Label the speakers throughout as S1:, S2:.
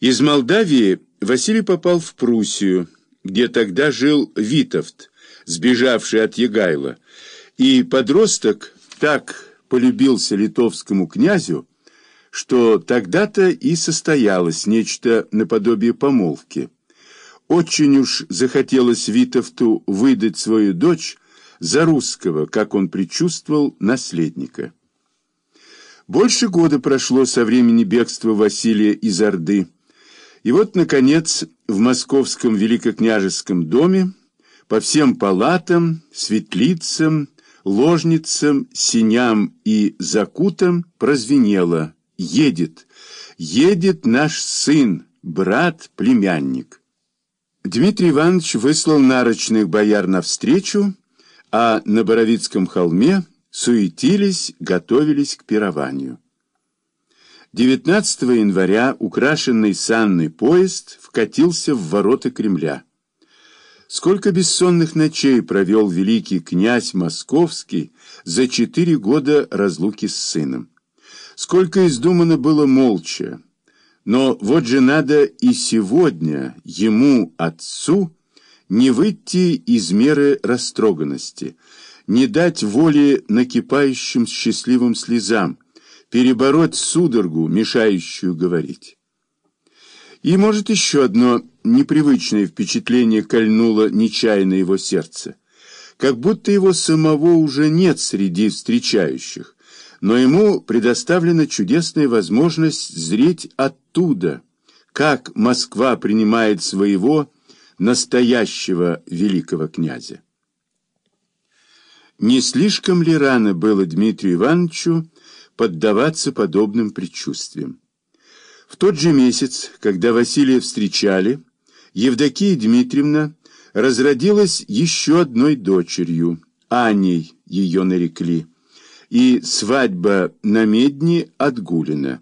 S1: Из Молдавии Василий попал в Пруссию, где тогда жил Витовт, сбежавший от Егайла, и подросток так полюбился литовскому князю, что тогда-то и состоялось нечто наподобие помолвки. Очень уж захотелось Витовту выдать свою дочь за русского, как он предчувствовал, наследника. Больше года прошло со времени бегства Василия из Орды, и вот, наконец, в московском великокняжеском доме по всем палатам, светлицам, ложницам, синям и закутам прозвенело «Едет! Едет наш сын, брат, племянник!» Дмитрий Иванович выслал нарочных бояр навстречу, а на Боровицком холме суетились, готовились к пированию. 19 января украшенный санный поезд вкатился в ворота Кремля. Сколько бессонных ночей провел великий князь Московский за четыре года разлуки с сыном. Сколько издумано было молча. Но вот же надо и сегодня ему, отцу, не выйти из меры растроганности, не дать воли накипающим счастливым слезам, перебороть судорогу, мешающую говорить. И, может, еще одно непривычное впечатление кольнуло нечаянно его сердце. Как будто его самого уже нет среди встречающих, но ему предоставлена чудесная возможность зреть оттуда, как Москва принимает своего настоящего великого князя. Не слишком ли рано было Дмитрию Ивановичу поддаваться подобным предчувствиям. В тот же месяц, когда Василия встречали, Евдокия Дмитриевна разродилась еще одной дочерью, Аней ее нарекли, и свадьба на Медне отгулена.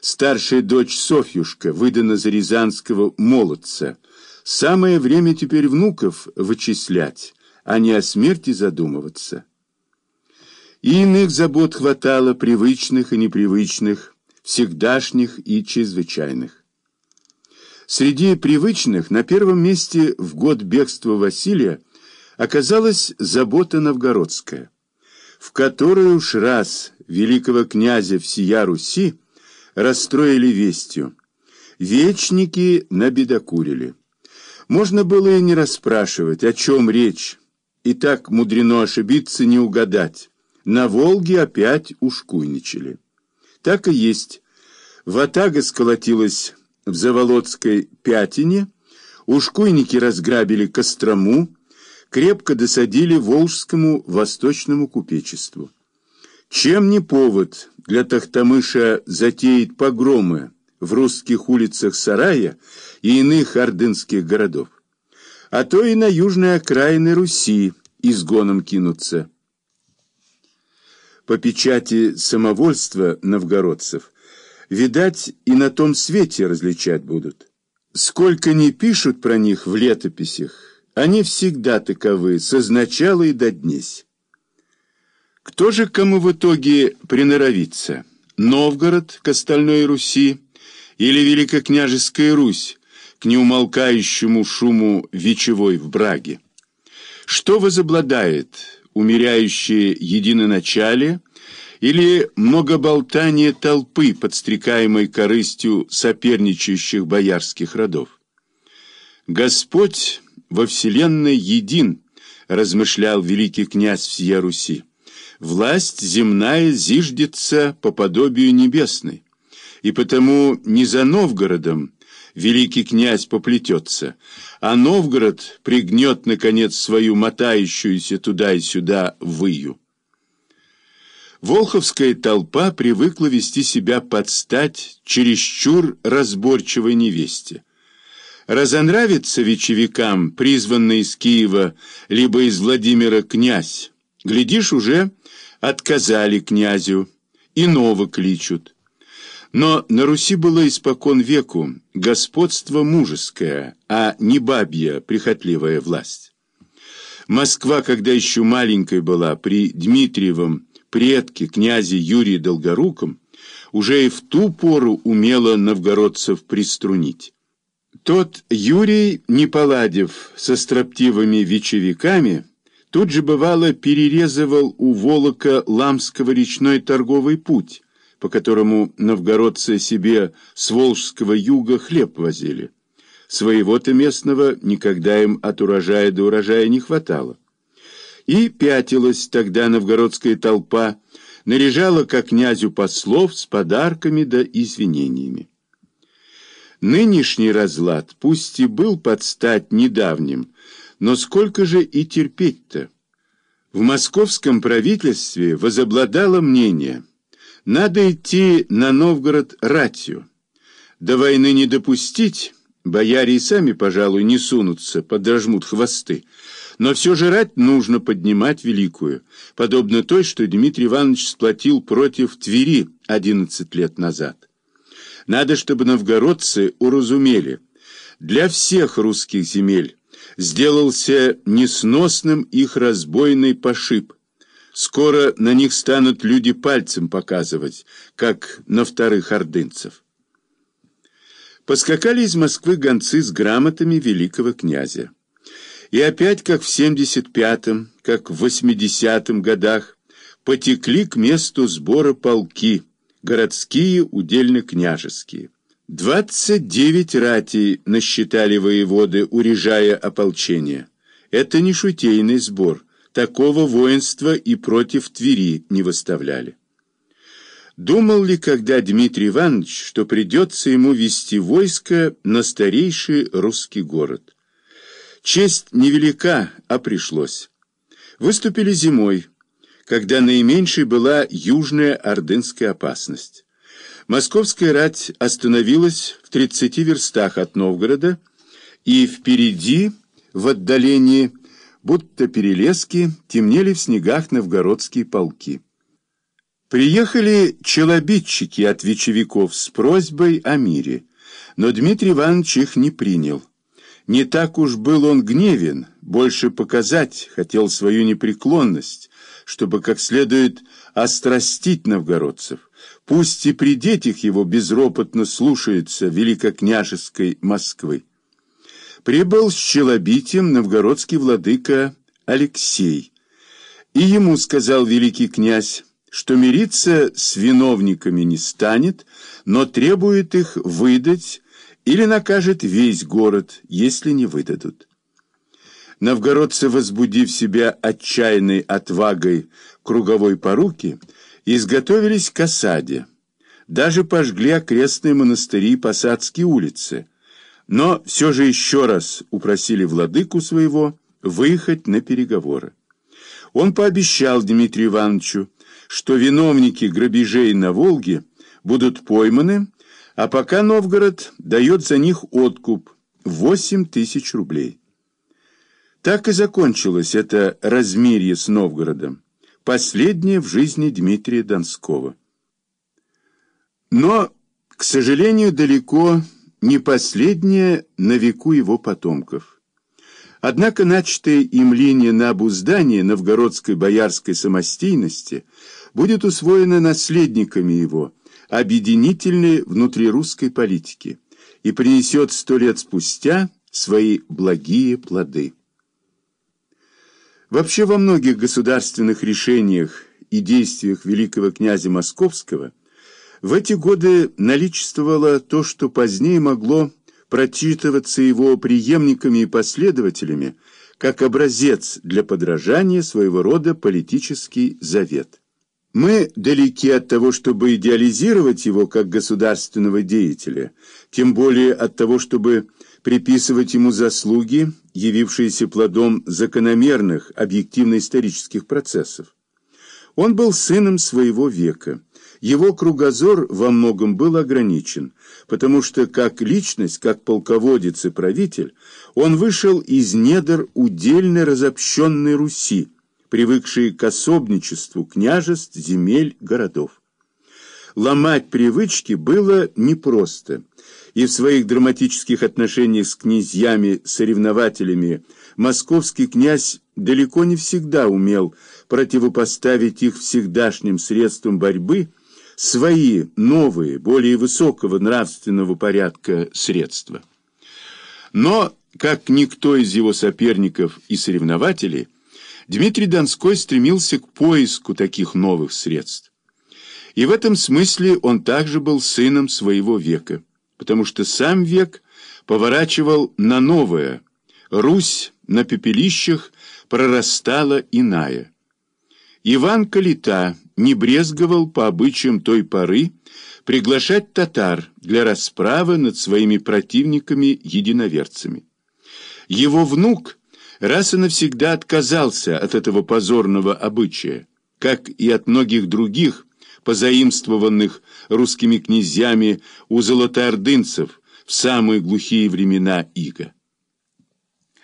S1: Старшая дочь Софьюшка выдана за рязанского молодца. Самое время теперь внуков вычислять, а не о смерти задумываться. И иных забот хватало, привычных и непривычных, всегдашних и чрезвычайных. Среди привычных на первом месте в год бегства Василия оказалась забота новгородская, в которую уж раз великого князя всея Руси расстроили вестью. Вечники набедокурили. Можно было и не расспрашивать, о чем речь, и так мудрено ошибиться, не угадать. На Волге опять ушкуйничали. Так и есть. Ватага сколотилась в Заволодской пятине, ушкуйники разграбили Кострому, крепко досадили Волжскому восточному купечеству. Чем не повод для Тахтамыша затеять погромы в русских улицах Сарая и иных ордынских городов? А то и на южной окраины Руси изгоном кинуться по печати самовольства новгородцев, видать, и на том свете различать будут. Сколько ни пишут про них в летописях, они всегда таковы, созначало и до днесь. Кто же кому в итоге приноровится? Новгород к остальной Руси или Великокняжеская Русь к неумолкающему шуму вечевой в Браге? Что возобладает – умеряющее единоначалие или многоболтание толпы, подстрекаемой корыстью соперничающих боярских родов. «Господь во вселенной един», — размышлял великий князь всея Руси, «власть земная зиждется по подобию небесной, и потому не за Новгородом, великий князь поплетется, а Новгород пригнет, наконец, свою мотающуюся туда и сюда выю. Волховская толпа привыкла вести себя под стать чересчур разборчивой невесте. Разонравится вечевикам, призванный из Киева, либо из Владимира князь, глядишь, уже отказали князю, иного кличут. Но на Руси было испокон веку господство мужеское, а не бабья прихотливая власть. Москва, когда еще маленькой была, при Дмитриевом предке, князе Юрии Долгоруком, уже и в ту пору умела новгородцев приструнить. Тот Юрий, не поладив со строптивыми вечевиками, тут же бывало перерезывал у Волока Ламского речной торговый путь, по которому новгородцы себе с Волжского юга хлеб возили. Своего-то местного никогда им от урожая до урожая не хватало. И пятилась тогда новгородская толпа, наряжала к князю послов с подарками да извинениями. Нынешний разлад, пусть и был под стать недавним, но сколько же и терпеть-то? В московском правительстве возобладало мнение, надо идти на Новгород ратью. До войны не допустить, бояре и сами, пожалуй, не сунутся, подожмут хвосты. Но все же рать нужно поднимать великую, подобно той, что Дмитрий Иванович сплотил против Твери 11 лет назад. Надо, чтобы новгородцы уразумели, для всех русских земель сделался несносным их разбойный пошиб. Скоро на них станут люди пальцем показывать, как на вторых ордынцев. Поскакали из Москвы гонцы с грамотами великого князя. И опять, как в 75-м, как в 80-м годах, потекли к месту сбора полки, городские, удельно-княжеские. 29 ратей насчитали воеводы, урежая ополчение. Это не шутейный сбор, такого воинства и против Твери не выставляли. Думал ли когда Дмитрий Иванович, что придется ему вести войско на старейший русский город? Честь невелика, а пришлось. Выступили зимой, когда наименьшей была южная ордынская опасность. Московская рать остановилась в 30 верстах от Новгорода, и впереди, в отдалении, будто перелески, темнели в снегах новгородские полки. Приехали челобитчики от вечевиков с просьбой о мире, но Дмитрий Иванович их не принял. Не так уж был он гневен, больше показать хотел свою непреклонность, чтобы как следует острастить новгородцев. Пусть и при детях его безропотно слушаются великокняжеской Москвы. Прибыл с челобитием новгородский владыка Алексей, и ему сказал великий князь, что мириться с виновниками не станет, но требует их выдать или накажет весь город, если не выдадут. Новгородцы, возбудив себя отчаянной отвагой круговой поруки, изготовились к осаде. Даже пожгли окрестные монастыри и посадские улицы, но все же еще раз упросили владыку своего выехать на переговоры. Он пообещал Дмитрию Ивановичу, что виновники грабежей на Волге будут пойманы, а пока Новгород дает за них откуп – 8 тысяч рублей. Так и закончилось это размирье с Новгородом, последнее в жизни Дмитрия Донского. Но, к сожалению, далеко не последнее на веку его потомков. Однако начатая им линия на обуздание новгородской боярской самостийности будет усвоена наследниками его – объединительной внутрирусской политики и принесет сто лет спустя свои благие плоды. Вообще во многих государственных решениях и действиях великого князя Московского в эти годы наличествовало то, что позднее могло прочитываться его преемниками и последователями как образец для подражания своего рода политический завет. Мы далеки от того, чтобы идеализировать его как государственного деятеля, тем более от того, чтобы приписывать ему заслуги, явившиеся плодом закономерных объективно-исторических процессов. Он был сыном своего века. Его кругозор во многом был ограничен, потому что как личность, как полководец и правитель, он вышел из недр удельно разобщенной Руси, привыкшие к особничеству княжеств, земель, городов. Ломать привычки было непросто, и в своих драматических отношениях с князьями-соревнователями московский князь далеко не всегда умел противопоставить их всегдашним средствам борьбы свои новые, более высокого нравственного порядка средства. Но, как никто из его соперников и соревнователей, Дмитрий Донской стремился к поиску таких новых средств. И в этом смысле он также был сыном своего века, потому что сам век поворачивал на новое. Русь на пепелищах прорастала иная. Иван Калита не брезговал по обычаям той поры приглашать татар для расправы над своими противниками-единоверцами. Его внук раз и навсегда отказался от этого позорного обычая, как и от многих других, позаимствованных русскими князьями у золотоордынцев в самые глухие времена ига.